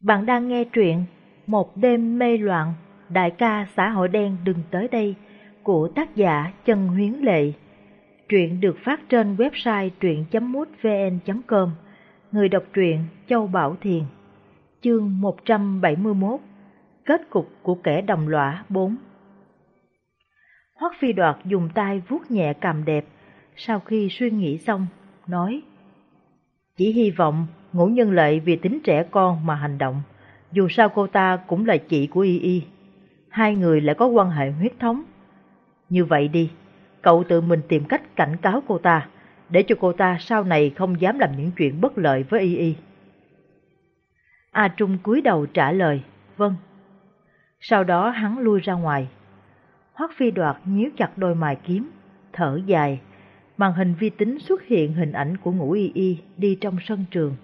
Bạn đang nghe truyện Một đêm mê loạn, đại ca xã hội đen đừng tới đây của tác giả Trần Huyến Lệ. Truyện được phát trên website truyện.mútvn.com Người đọc truyện Châu Bảo Thiền. Chương 171 Kết cục của kẻ đồng lõa 4 Hoắc Phi Đoạt dùng tay vuốt nhẹ cằm đẹp, sau khi suy nghĩ xong, nói Chỉ hy vọng ngũ nhân lệ vì tính trẻ con mà hành động, dù sao cô ta cũng là chị của Y Y. Hai người lại có quan hệ huyết thống. Như vậy đi, cậu tự mình tìm cách cảnh cáo cô ta, để cho cô ta sau này không dám làm những chuyện bất lợi với Y Y. A Trung cúi đầu trả lời, vâng. Sau đó hắn lui ra ngoài. Hoắc Phi Đoạt nhíu chặt đôi mày kiếm, thở dài. Màn hình vi tính xuất hiện hình ảnh của ngũ y y đi trong sân trường.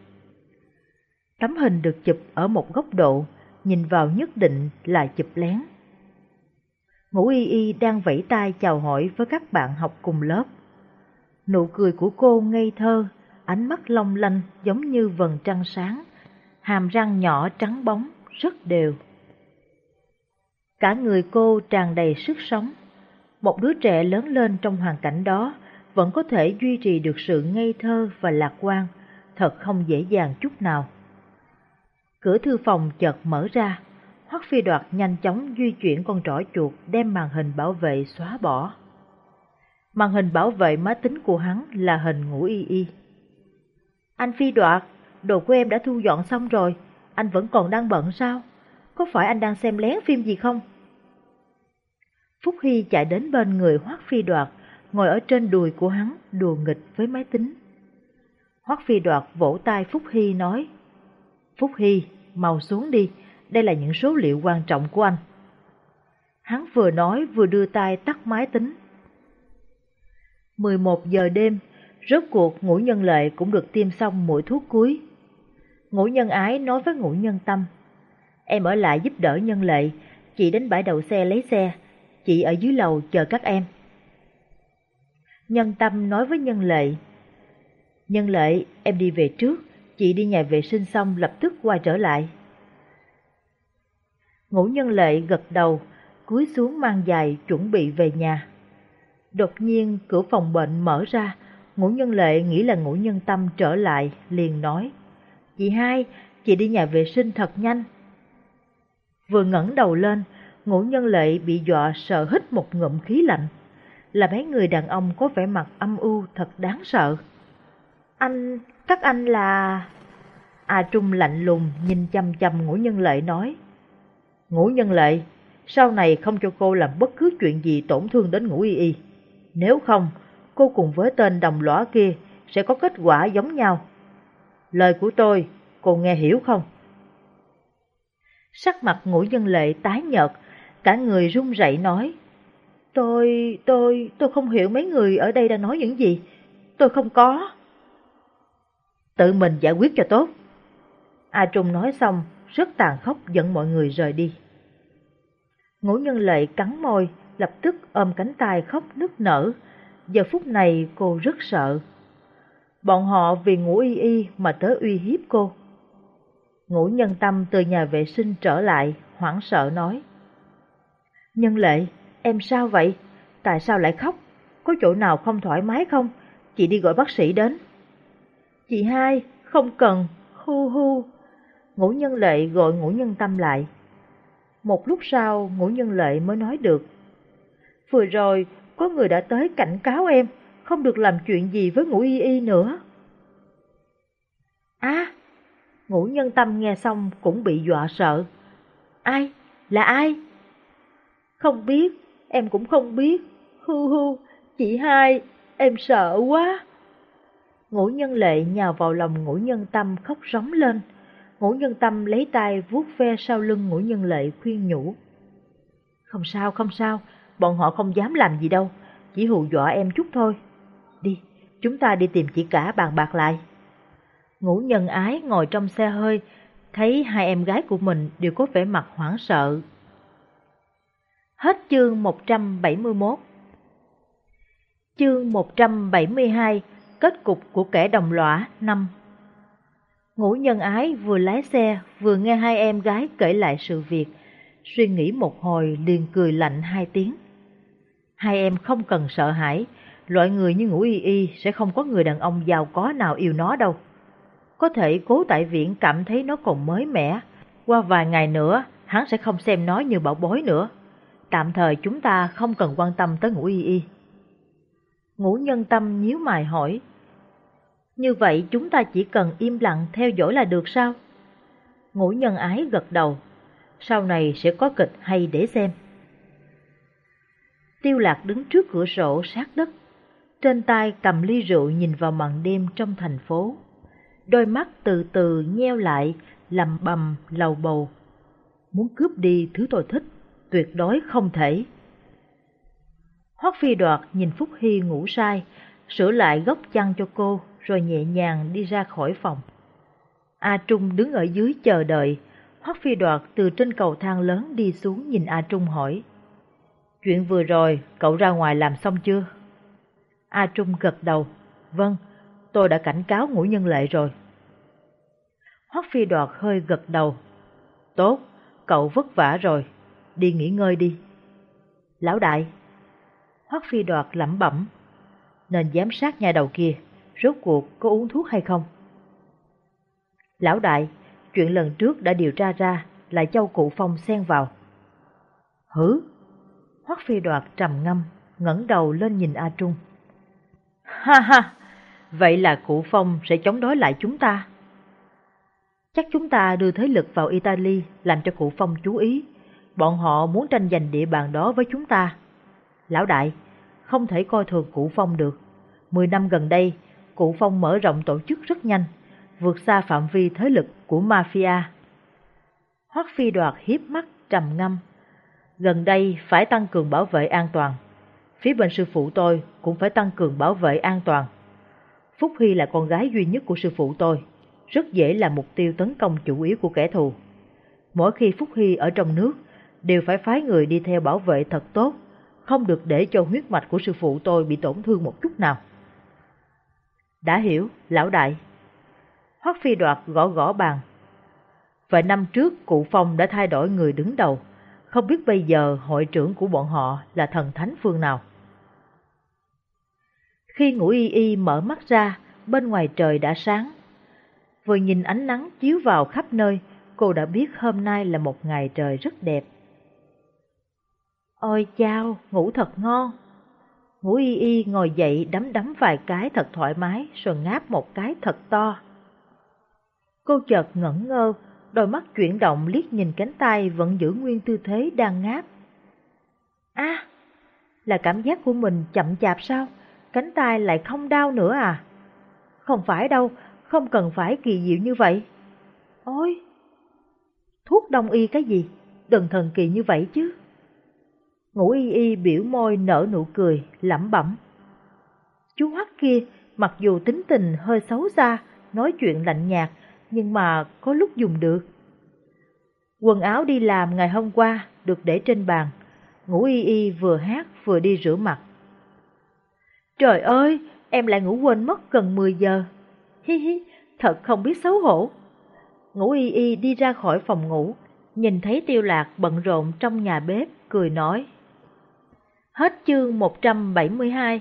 Tấm hình được chụp ở một góc độ, nhìn vào nhất định là chụp lén. Ngũ y y đang vẫy tay chào hỏi với các bạn học cùng lớp. Nụ cười của cô ngây thơ, ánh mắt long lanh giống như vầng trăng sáng, hàm răng nhỏ trắng bóng, rất đều. Cả người cô tràn đầy sức sống. Một đứa trẻ lớn lên trong hoàn cảnh đó vẫn có thể duy trì được sự ngây thơ và lạc quan, thật không dễ dàng chút nào. Cửa thư phòng chợt mở ra, Hoắc Phi Đoạt nhanh chóng di chuyển con trỏ chuột đem màn hình bảo vệ xóa bỏ. Màn hình bảo vệ máy tính của hắn là hình ngủ y y. Anh Phi Đoạt, đồ của em đã thu dọn xong rồi, anh vẫn còn đang bận sao? Có phải anh đang xem lén phim gì không? Phúc Hy chạy đến bên người Hoắc Phi Đoạt, ngồi ở trên đùi của hắn đùa nghịch với máy tính. Hoắc Phi Đoạt vỗ tay Phúc Hy nói, Phúc Hy, mau xuống đi, đây là những số liệu quan trọng của anh. Hắn vừa nói vừa đưa tay tắt máy tính. 11 giờ đêm, rốt cuộc ngũ nhân lệ cũng được tiêm xong mũi thuốc cuối. Ngũ nhân ái nói với ngũ nhân tâm, em ở lại giúp đỡ nhân lệ, chị đến bãi đậu xe lấy xe, chị ở dưới lầu chờ các em. Nhân tâm nói với nhân lệ, nhân lệ em đi về trước, chị đi nhà vệ sinh xong lập tức quay trở lại. Ngũ nhân lệ gật đầu, cúi xuống mang giày chuẩn bị về nhà. Đột nhiên cửa phòng bệnh mở ra, ngũ nhân lệ nghĩ là ngũ nhân tâm trở lại, liền nói. Chị hai, chị đi nhà vệ sinh thật nhanh. Vừa ngẩng đầu lên, ngũ nhân lệ bị dọa sợ hít một ngụm khí lạnh. Là mấy người đàn ông có vẻ mặt âm u thật đáng sợ. Anh, các anh là... A Trung lạnh lùng nhìn chăm chăm ngũ nhân lệ nói. Ngũ nhân lệ, sau này không cho cô làm bất cứ chuyện gì tổn thương đến ngũ y y. Nếu không, cô cùng với tên đồng lõa kia sẽ có kết quả giống nhau. Lời của tôi, cô nghe hiểu không? Sắc mặt ngũ nhân lệ tái nhợt, cả người run rẩy nói. Tôi, tôi, tôi không hiểu mấy người ở đây đang nói những gì. Tôi không có. Tự mình giải quyết cho tốt. A Trung nói xong, rất tàn khốc dẫn mọi người rời đi. Ngũ nhân lệ cắn môi, lập tức ôm cánh tay khóc nức nở. Giờ phút này cô rất sợ. Bọn họ vì ngủ y y mà tới uy hiếp cô. Ngũ nhân tâm từ nhà vệ sinh trở lại, hoảng sợ nói. Nhân lệ, em sao vậy? Tại sao lại khóc? Có chỗ nào không thoải mái không? Chị đi gọi bác sĩ đến. Chị hai, không cần, hu hu. Ngũ nhân lệ gọi ngũ nhân tâm lại. Một lúc sau, ngũ nhân lệ mới nói được. Vừa rồi, có người đã tới cảnh cáo em, không được làm chuyện gì với ngũ y y nữa. À, ngũ nhân tâm nghe xong cũng bị dọa sợ. Ai? Là ai? Không biết, em cũng không biết. Hu hu, chị hai, em sợ quá. Ngũ nhân lệ nhào vào lòng ngũ nhân tâm khóc rống lên. Ngũ nhân tâm lấy tay vuốt ve sau lưng ngũ nhân lệ khuyên nhủ. Không sao, không sao, bọn họ không dám làm gì đâu, chỉ hù dọa em chút thôi. Đi, chúng ta đi tìm chị cả bàn bạc lại. Ngũ nhân ái ngồi trong xe hơi, thấy hai em gái của mình đều có vẻ mặt hoảng sợ. Hết chương 171 Chương 172 Kết cục của kẻ đồng lõa năm Ngũ nhân ái vừa lái xe vừa nghe hai em gái kể lại sự việc, suy nghĩ một hồi liền cười lạnh hai tiếng. Hai em không cần sợ hãi, loại người như ngũ y y sẽ không có người đàn ông giàu có nào yêu nó đâu. Có thể cố tại viện cảm thấy nó còn mới mẻ, qua vài ngày nữa hắn sẽ không xem nó như bảo bối nữa. Tạm thời chúng ta không cần quan tâm tới ngũ y y. Ngũ nhân tâm nhíu mày hỏi, như vậy chúng ta chỉ cần im lặng theo dõi là được sao? Ngũ nhân ái gật đầu, sau này sẽ có kịch hay để xem. Tiêu lạc đứng trước cửa sổ sát đất, trên tay cầm ly rượu nhìn vào màn đêm trong thành phố. Đôi mắt từ từ nheo lại, lầm bầm lầu bầu. Muốn cướp đi thứ tôi thích, tuyệt đối không thể. Hoắc phi đoạt nhìn Phúc Hy ngủ sai, sửa lại góc chăn cho cô rồi nhẹ nhàng đi ra khỏi phòng. A Trung đứng ở dưới chờ đợi, Hoắc Phi Đoạt từ trên cầu thang lớn đi xuống nhìn A Trung hỏi. Chuyện vừa rồi, cậu ra ngoài làm xong chưa? A Trung gật đầu. Vâng, tôi đã cảnh cáo ngũ nhân lệ rồi. Hoắc Phi Đoạt hơi gật đầu. Tốt, cậu vất vả rồi, đi nghỉ ngơi đi. Lão đại, Hoắc Phi Đoạt lẩm bẩm, nên giám sát nhà đầu kia rốt cuộc có uống thuốc hay không? Lão đại, chuyện lần trước đã điều tra ra là châu cụ phong xen vào. Hử? Hoắc phi đoạt trầm ngâm, ngẩng đầu lên nhìn A Trung. Ha ha, vậy là cụ phong sẽ chống đối lại chúng ta. Chắc chúng ta đưa thế lực vào Italy làm cho cụ phong chú ý. Bọn họ muốn tranh giành địa bàn đó với chúng ta. Lão đại, không thể coi thường cụ phong được. Mười năm gần đây, Cụ Phong mở rộng tổ chức rất nhanh, vượt xa phạm vi thế lực của mafia. Hoắc Phi đoạt hiếp mắt trầm ngâm. Gần đây phải tăng cường bảo vệ an toàn. Phía bên sư phụ tôi cũng phải tăng cường bảo vệ an toàn. Phúc Hy là con gái duy nhất của sư phụ tôi, rất dễ là mục tiêu tấn công chủ yếu của kẻ thù. Mỗi khi Phúc Hy ở trong nước, đều phải phái người đi theo bảo vệ thật tốt, không được để cho huyết mạch của sư phụ tôi bị tổn thương một chút nào. Đã hiểu, lão đại. Hoắc phi đoạt gõ gõ bàn. Vài năm trước cụ Phong đã thay đổi người đứng đầu, không biết bây giờ hội trưởng của bọn họ là thần thánh phương nào. Khi ngủ y y mở mắt ra, bên ngoài trời đã sáng. Vừa nhìn ánh nắng chiếu vào khắp nơi, cô đã biết hôm nay là một ngày trời rất đẹp. Ôi chao, ngủ thật ngon. Ngũ y y ngồi dậy đấm đấm vài cái thật thoải mái rồi ngáp một cái thật to. Cô chợt ngẩn ngơ, đôi mắt chuyển động liếc nhìn cánh tay vẫn giữ nguyên tư thế đang ngáp. À, là cảm giác của mình chậm chạp sao? Cánh tay lại không đau nữa à? Không phải đâu, không cần phải kỳ diệu như vậy. Ôi, thuốc đông y cái gì? Đừng thần kỳ như vậy chứ. Ngũ y y biểu môi nở nụ cười, lẩm bẩm. Chú Hoắc kia, mặc dù tính tình hơi xấu xa, nói chuyện lạnh nhạt, nhưng mà có lúc dùng được. Quần áo đi làm ngày hôm qua được để trên bàn, ngũ y y vừa hát vừa đi rửa mặt. Trời ơi, em lại ngủ quên mất gần 10 giờ. Hi hi, thật không biết xấu hổ. Ngũ y y đi ra khỏi phòng ngủ, nhìn thấy tiêu lạc bận rộn trong nhà bếp, cười nói. Hết chương 172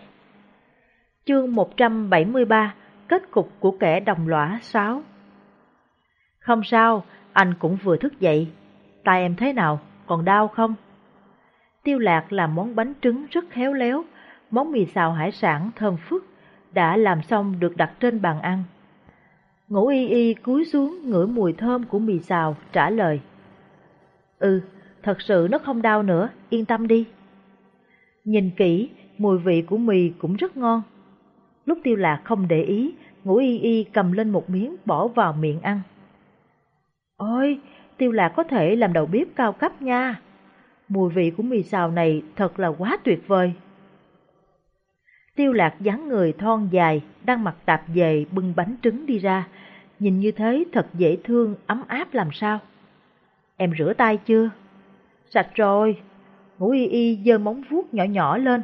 Chương 173 Kết cục của kẻ đồng lõa 6 Không sao, anh cũng vừa thức dậy. Tai em thế nào, còn đau không? Tiêu lạc làm món bánh trứng rất khéo léo, món mì xào hải sản thơm phức, đã làm xong được đặt trên bàn ăn. Ngũ y y cúi xuống ngửi mùi thơm của mì xào, trả lời. Ừ, thật sự nó không đau nữa, yên tâm đi. Nhìn kỹ, mùi vị của mì cũng rất ngon. Lúc tiêu lạc không để ý, ngũ y y cầm lên một miếng bỏ vào miệng ăn. Ôi, tiêu lạc có thể làm đầu bếp cao cấp nha. Mùi vị của mì xào này thật là quá tuyệt vời. Tiêu lạc dáng người thon dài, đang mặc tạp dề bưng bánh trứng đi ra. Nhìn như thế thật dễ thương, ấm áp làm sao. Em rửa tay chưa? Sạch rồi, Ngũ y y giơ móng vuốt nhỏ nhỏ lên.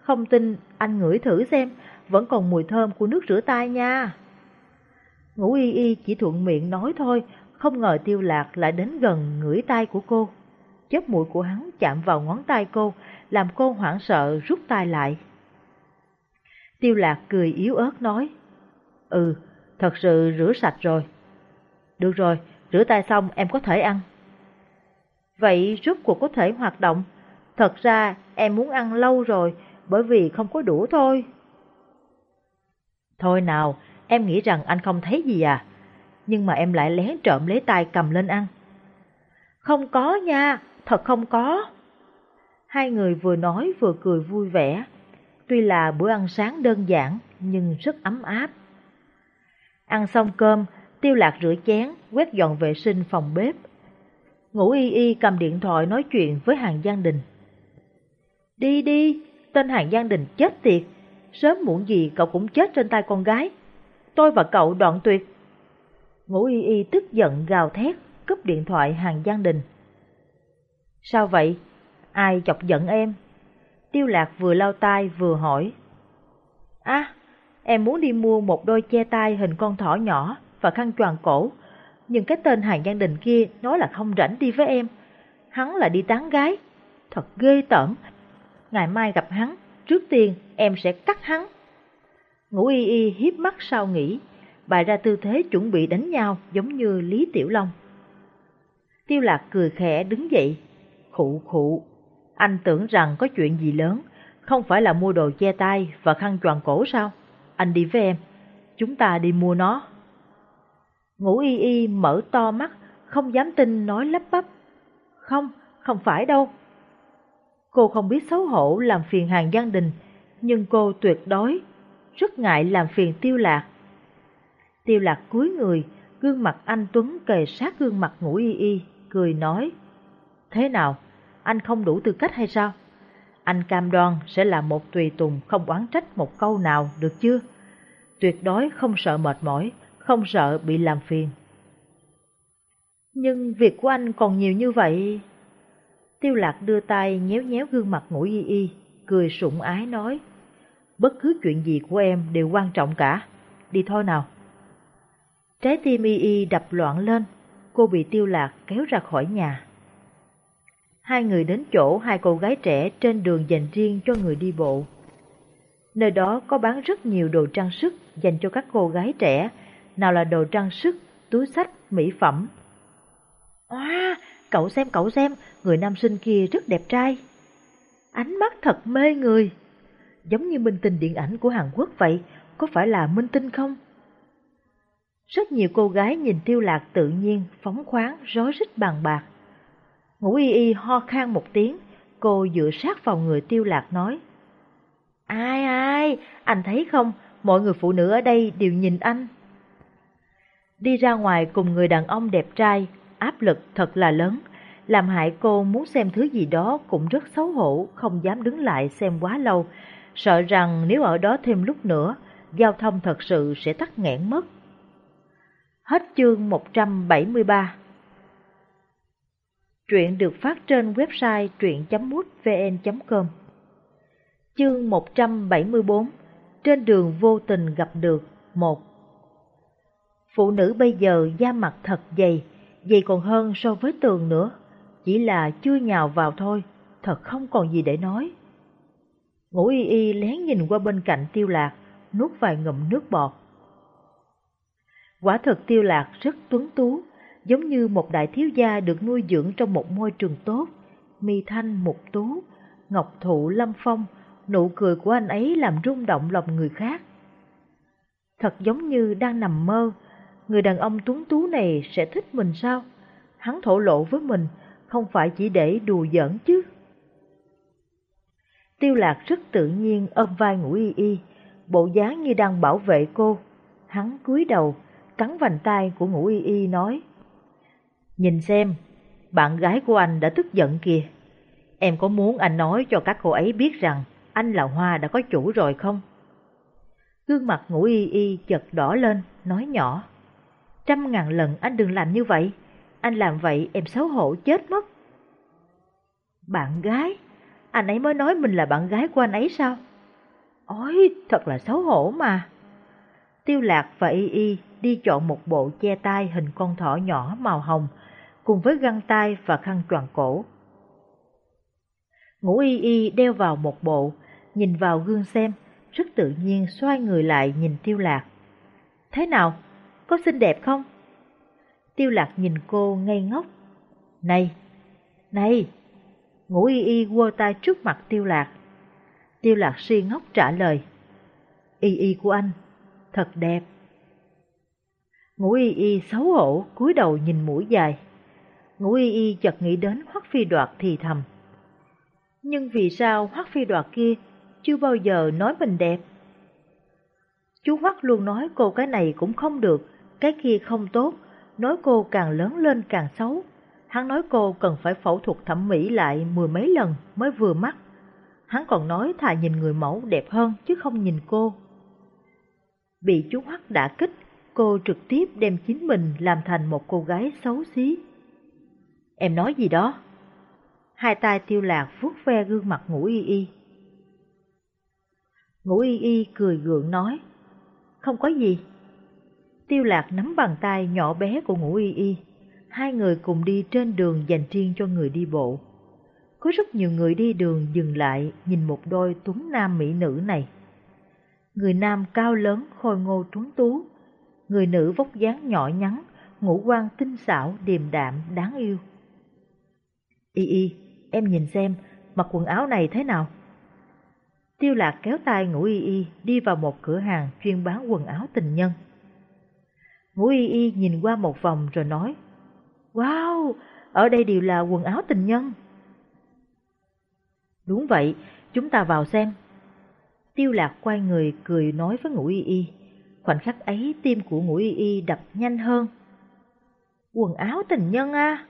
Không tin, anh ngửi thử xem, vẫn còn mùi thơm của nước rửa tay nha. Ngũ y y chỉ thuận miệng nói thôi, không ngờ tiêu lạc lại đến gần ngửi tay của cô. Chớp mũi của hắn chạm vào ngón tay cô, làm cô hoảng sợ rút tay lại. Tiêu lạc cười yếu ớt nói, Ừ, thật sự rửa sạch rồi. Được rồi, rửa tay xong em có thể ăn. Vậy rốt cuộc có thể hoạt động? Thật ra em muốn ăn lâu rồi, bởi vì không có đủ thôi. Thôi nào, em nghĩ rằng anh không thấy gì à? Nhưng mà em lại lén trộm lấy tay cầm lên ăn. Không có nha, thật không có. Hai người vừa nói vừa cười vui vẻ. Tuy là bữa ăn sáng đơn giản, nhưng rất ấm áp. Ăn xong cơm, tiêu lạc rửa chén, quét dọn vệ sinh phòng bếp. Ngủ y y cầm điện thoại nói chuyện với hàng gia Đình. Đi đi, tên hàng Giang Đình chết tiệt, sớm muộn gì cậu cũng chết trên tay con gái. Tôi và cậu đoạn tuyệt. Ngũ y y tức giận gào thét, cúp điện thoại hàng Giang Đình. Sao vậy? Ai chọc giận em? Tiêu lạc vừa lau tai vừa hỏi. À, em muốn đi mua một đôi che tay hình con thỏ nhỏ và khăn choàng cổ. Nhưng cái tên hàng Giang Đình kia nói là không rảnh đi với em. Hắn là đi tán gái. Thật ghê tởm. Ngày mai gặp hắn, trước tiên em sẽ cắt hắn. Ngũ y y hiếp mắt sau nghĩ, bày ra tư thế chuẩn bị đánh nhau giống như Lý Tiểu Long. Tiêu lạc cười khẽ đứng dậy, khụ khụ. Anh tưởng rằng có chuyện gì lớn, không phải là mua đồ che tay và khăn choàng cổ sao? Anh đi với em, chúng ta đi mua nó. Ngũ y y mở to mắt, không dám tin nói lắp bắp. Không, không phải đâu. Cô không biết xấu hổ làm phiền hàng gia đình, nhưng cô tuyệt đối, rất ngại làm phiền tiêu lạc. Tiêu lạc cúi người, gương mặt anh Tuấn kề sát gương mặt ngủ y y, cười nói. Thế nào, anh không đủ tư cách hay sao? Anh cam đoan sẽ là một tùy tùng không oán trách một câu nào, được chưa? Tuyệt đối không sợ mệt mỏi, không sợ bị làm phiền. Nhưng việc của anh còn nhiều như vậy. Tiêu lạc đưa tay nhéo nhéo gương mặt ngũ y y, cười sủng ái nói. Bất cứ chuyện gì của em đều quan trọng cả, đi thôi nào. Trái tim y y đập loạn lên, cô bị tiêu lạc kéo ra khỏi nhà. Hai người đến chỗ hai cô gái trẻ trên đường dành riêng cho người đi bộ. Nơi đó có bán rất nhiều đồ trang sức dành cho các cô gái trẻ, nào là đồ trang sức, túi sách, mỹ phẩm. Wow! Cậu xem cậu xem, người nam sinh kia rất đẹp trai. Ánh mắt thật mê người. Giống như minh tinh điện ảnh của Hàn Quốc vậy, có phải là minh tinh không? Rất nhiều cô gái nhìn tiêu lạc tự nhiên, phóng khoáng, rối rít bàn bạc. Ngũ y y ho khan một tiếng, cô dựa sát vào người tiêu lạc nói. Ai ai, anh thấy không, mọi người phụ nữ ở đây đều nhìn anh. Đi ra ngoài cùng người đàn ông đẹp trai, áp lực thật là lớn, làm hại cô muốn xem thứ gì đó cũng rất xấu hổ, không dám đứng lại xem quá lâu, sợ rằng nếu ở đó thêm lúc nữa, giao thông thật sự sẽ tắc nghẽn mất. Hết chương 173 Truyện được phát trên website truyện.mútvn.com Chương 174 Trên đường vô tình gặp được một. Phụ nữ bây giờ da mặt thật dày, vậy còn hơn so với tường nữa, chỉ là chưa nhào vào thôi, thật không còn gì để nói. Ngũ y y lén nhìn qua bên cạnh tiêu lạc, nuốt vài ngụm nước bọt. Quả thật tiêu lạc rất tuấn tú, giống như một đại thiếu gia được nuôi dưỡng trong một môi trường tốt, mi thanh mục tú, ngọc thụ lâm phong, nụ cười của anh ấy làm rung động lòng người khác. Thật giống như đang nằm mơ, người đàn ông tuấn tú này sẽ thích mình sao? Hắn thổ lộ với mình, không phải chỉ để đùa giỡn chứ. Tiêu lạc rất tự nhiên ôm vai ngủ y y, bộ dáng như đang bảo vệ cô. Hắn cúi đầu, cắn vành tay của ngủ y y nói. Nhìn xem, bạn gái của anh đã tức giận kìa. Em có muốn anh nói cho các cô ấy biết rằng anh là Hoa đã có chủ rồi không? Gương mặt ngủ y y chật đỏ lên, nói nhỏ. Trăm ngàn lần anh đừng làm như vậy, anh làm vậy em xấu hổ chết mất. Bạn gái? Anh ấy mới nói mình là bạn gái của anh ấy sao? Ôi, thật là xấu hổ mà. Tiêu Lạc và Y Y đi chọn một bộ che tay hình con thỏ nhỏ màu hồng, cùng với găng tay và khăn choàng cổ. Ngũ Y Y đeo vào một bộ, nhìn vào gương xem, rất tự nhiên xoay người lại nhìn Tiêu Lạc. Thế nào? Có xinh đẹp không? Tiêu Lạc nhìn cô ngây ngốc. Này! Này! Ngũ Y Y quơ tay trước mặt Tiêu Lạc. Tiêu Lạc si ngốc trả lời. Y Y của anh, thật đẹp. Ngũ Y Y xấu hổ cúi đầu nhìn mũi dài. Ngũ Y Y chợt nghĩ đến Hoắc Phi Đoạt thì thầm. Nhưng vì sao Hoắc Phi Đoạt kia chưa bao giờ nói mình đẹp? Chú Hoắc luôn nói cô cái này cũng không được, cái kia không tốt, nói cô càng lớn lên càng xấu. Hắn nói cô cần phải phẫu thuật thẩm mỹ lại mười mấy lần mới vừa mắt. Hắn còn nói thà nhìn người mẫu đẹp hơn chứ không nhìn cô. Bị chú Hoắc đã kích, cô trực tiếp đem chính mình làm thành một cô gái xấu xí. Em nói gì đó? Hai tay tiêu lạc vuốt ve gương mặt ngủ y y. Ngũ y y cười gượng nói, không có gì. Tiêu lạc nắm bàn tay nhỏ bé của ngũ y y, hai người cùng đi trên đường dành riêng cho người đi bộ. Có rất nhiều người đi đường dừng lại nhìn một đôi tuấn nam mỹ nữ này. Người nam cao lớn khôi ngô tuấn tú, người nữ vóc dáng nhỏ nhắn, ngũ quan tinh xảo, điềm đạm, đáng yêu. Y y, em nhìn xem, mặc quần áo này thế nào? Tiêu lạc kéo tay ngũ y y đi vào một cửa hàng chuyên bán quần áo tình nhân. Ngũ y y nhìn qua một vòng rồi nói, Wow, ở đây đều là quần áo tình nhân. Đúng vậy, chúng ta vào xem. Tiêu lạc quay người cười nói với ngũ y y. Khoảnh khắc ấy tim của ngũ y y đập nhanh hơn. Quần áo tình nhân à?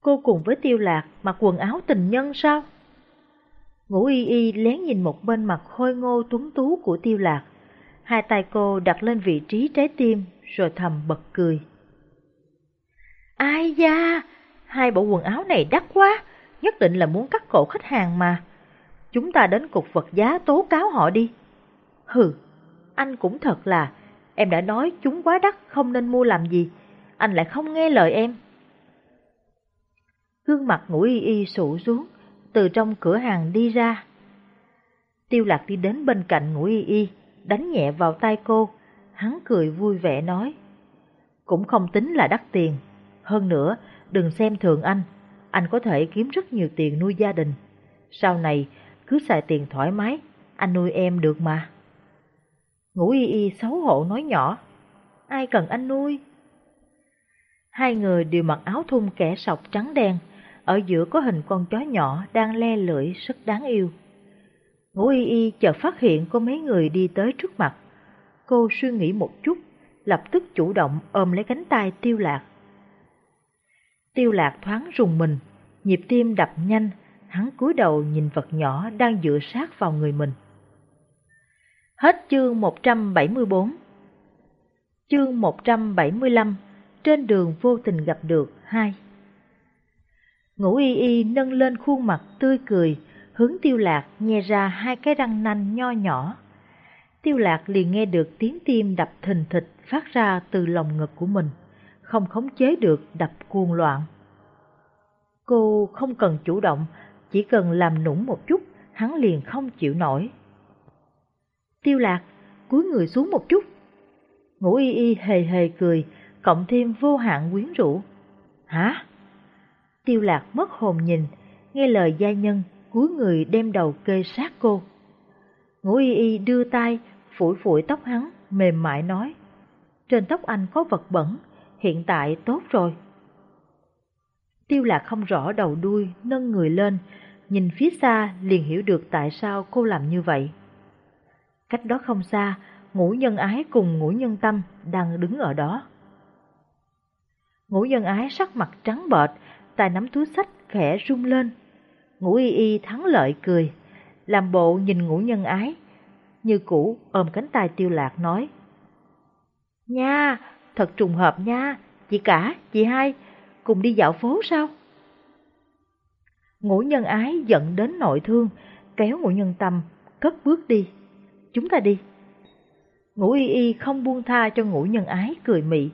Cô cùng với tiêu lạc mặc quần áo tình nhân sao? Ngũ y y lén nhìn một bên mặt khôi ngô tuấn tú của tiêu lạc. Hai tay cô đặt lên vị trí trái tim rồi thầm bật cười. Ai da, hai bộ quần áo này đắt quá, nhất định là muốn cắt cổ khách hàng mà. Chúng ta đến cục vật giá tố cáo họ đi. Hừ, anh cũng thật là, em đã nói chúng quá đắt không nên mua làm gì, anh lại không nghe lời em. Gương mặt ngủ y y sụ xuống, từ trong cửa hàng đi ra. Tiêu lạc đi đến bên cạnh ngủ y y, đánh nhẹ vào tay cô, hắn cười vui vẻ nói. Cũng không tính là đắt tiền, hơn nữa đừng xem thường anh, anh có thể kiếm rất nhiều tiền nuôi gia đình. Sau này cứ xài tiền thoải mái, anh nuôi em được mà. Ngũ y y xấu hổ nói nhỏ, ai cần anh nuôi? Hai người đều mặc áo thun kẻ sọc trắng đen, ở giữa có hình con chó nhỏ đang le lưỡi rất đáng yêu. Ngũ y y chợt phát hiện có mấy người đi tới trước mặt. Cô suy nghĩ một chút, lập tức chủ động ôm lấy cánh tay tiêu lạc. Tiêu lạc thoáng rùng mình, nhịp tim đập nhanh, hắn cúi đầu nhìn vật nhỏ đang dựa sát vào người mình. Hết chương 174 Chương 175 Trên đường vô tình gặp được hai Ngũ y y nâng lên khuôn mặt tươi cười, hướng tiêu lạc nghe ra hai cái răng nanh nho nhỏ. Tiêu lạc liền nghe được tiếng tim đập thình thịch phát ra từ lòng ngực của mình, không khống chế được đập cuồng loạn. Cô không cần chủ động, chỉ cần làm nũng một chút, hắn liền không chịu nổi. Tiêu lạc, cúi người xuống một chút. Ngũ y y hề hề cười, cộng thêm vô hạn quyến rũ. Hả? Tiêu lạc mất hồn nhìn, nghe lời gia nhân, cúi người đem đầu kê sát cô. Ngũ y y đưa tay, phủi phủi tóc hắn, mềm mại nói. Trên tóc anh có vật bẩn, hiện tại tốt rồi. Tiêu lạc không rõ đầu đuôi, nâng người lên, nhìn phía xa liền hiểu được tại sao cô làm như vậy. Cách đó không xa, ngũ nhân ái cùng ngũ nhân tâm đang đứng ở đó. Ngũ nhân ái sắc mặt trắng bệch, tay nắm túi sách khẽ rung lên. Ngũ y y thắng lợi cười, làm bộ nhìn ngũ nhân ái, như cũ ôm cánh tay tiêu lạc nói. Nha, thật trùng hợp nha, chị cả, chị hai, cùng đi dạo phố sao? Ngũ nhân ái giận đến nội thương, kéo ngũ nhân tâm, cất bước đi. Chúng ta đi. Ngũ y y không buông tha cho ngũ nhân ái cười mị.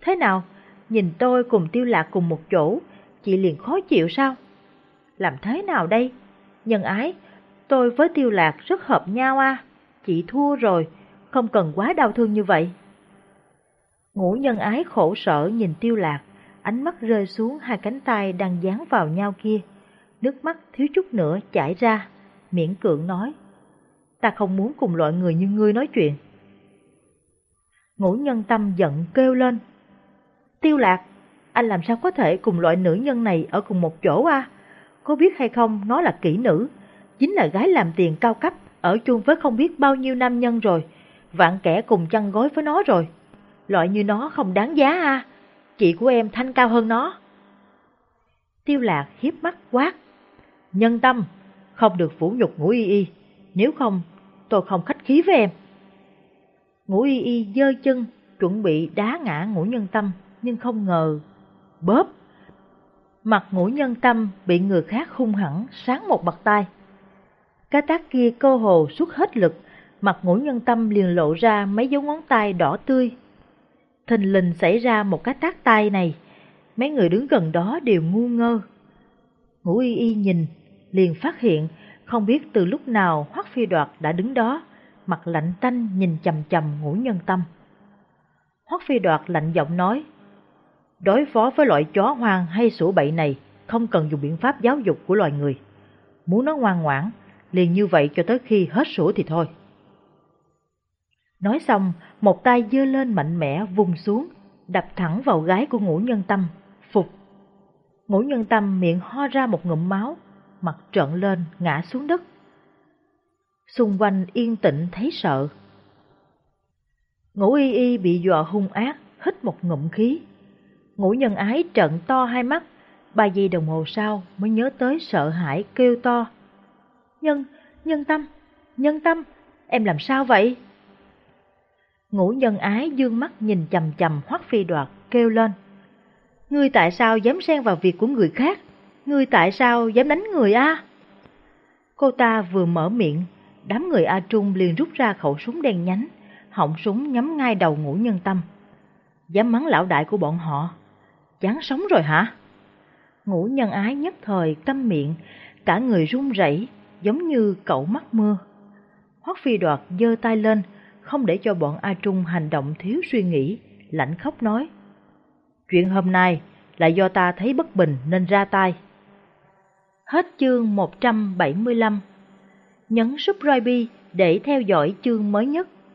Thế nào, nhìn tôi cùng tiêu lạc cùng một chỗ, chị liền khó chịu sao? Làm thế nào đây? Nhân ái, tôi với tiêu lạc rất hợp nhau à, chị thua rồi, không cần quá đau thương như vậy. Ngũ nhân ái khổ sở nhìn tiêu lạc, ánh mắt rơi xuống hai cánh tay đang dán vào nhau kia. Nước mắt thiếu chút nữa chảy ra, miễn cưỡng nói. Ta không muốn cùng loại người như ngươi nói chuyện. Ngũ nhân tâm giận kêu lên. Tiêu lạc, anh làm sao có thể cùng loại nữ nhân này ở cùng một chỗ à? Có biết hay không, nó là kỹ nữ, chính là gái làm tiền cao cấp, ở chung với không biết bao nhiêu nam nhân rồi, vạn kẻ cùng chăn gối với nó rồi. Loại như nó không đáng giá à, chị của em thanh cao hơn nó. Tiêu lạc hiếp mắt quát. Nhân tâm, không được phủ nhục ngũ y y, nếu không tôi không khách khí với em. Ngũ y y dơ chân, chuẩn bị đá ngã ngũ nhân tâm, nhưng không ngờ. Bóp! Mặt ngũ nhân tâm bị người khác hung hẳn sáng một bậc tay. Cái tác kia cơ hồ suốt hết lực, mặt ngũ nhân tâm liền lộ ra mấy dấu ngón tay đỏ tươi. Thình lình xảy ra một cái tác tay này, mấy người đứng gần đó đều ngu ngơ. Ngũ y y nhìn, liền phát hiện không biết từ lúc nào Hoắc Phi Đoạt đã đứng đó, mặt lạnh tanh nhìn chầm chầm ngũ nhân tâm. Hoắc Phi Đoạt lạnh giọng nói, đối phó với loại chó hoang hay sủa bậy này không cần dùng biện pháp giáo dục của loài người. Muốn nó ngoan ngoãn, liền như vậy cho tới khi hết sủa thì thôi. Nói xong, một tay dơ lên mạnh mẽ vùng xuống, đập thẳng vào gái của ngũ nhân tâm, phục. Ngũ nhân tâm miệng ho ra một ngụm máu, mặt trợn lên, ngã xuống đất. Xung quanh yên tĩnh thấy sợ. Ngũ y y bị dọa hung ác, hít một ngụm khí. Ngũ nhân ái trận to hai mắt, ba giây đồng hồ sau mới nhớ tới sợ hãi kêu to. Nhân, nhân tâm, nhân tâm, em làm sao vậy? Ngũ nhân ái dương mắt nhìn chầm chầm hoắc phi đoạt, kêu lên. Ngươi tại sao dám xen vào việc của người khác? Ngươi tại sao dám đánh người A? Cô ta vừa mở miệng, đám người A Trung liền rút ra khẩu súng đen nhánh, họng súng nhắm ngay đầu ngũ nhân tâm. Dám mắng lão đại của bọn họ. Chán sống rồi hả? Ngũ nhân ái nhất thời câm miệng, cả người run rẩy giống như cậu mắc mưa. Hoắc phi đoạt giơ tay lên, không để cho bọn A Trung hành động thiếu suy nghĩ, lạnh khóc nói. Chuyện hôm nay là do ta thấy bất bình nên ra tay. Hết chương 175 Nhấn subscribe để theo dõi chương mới nhất.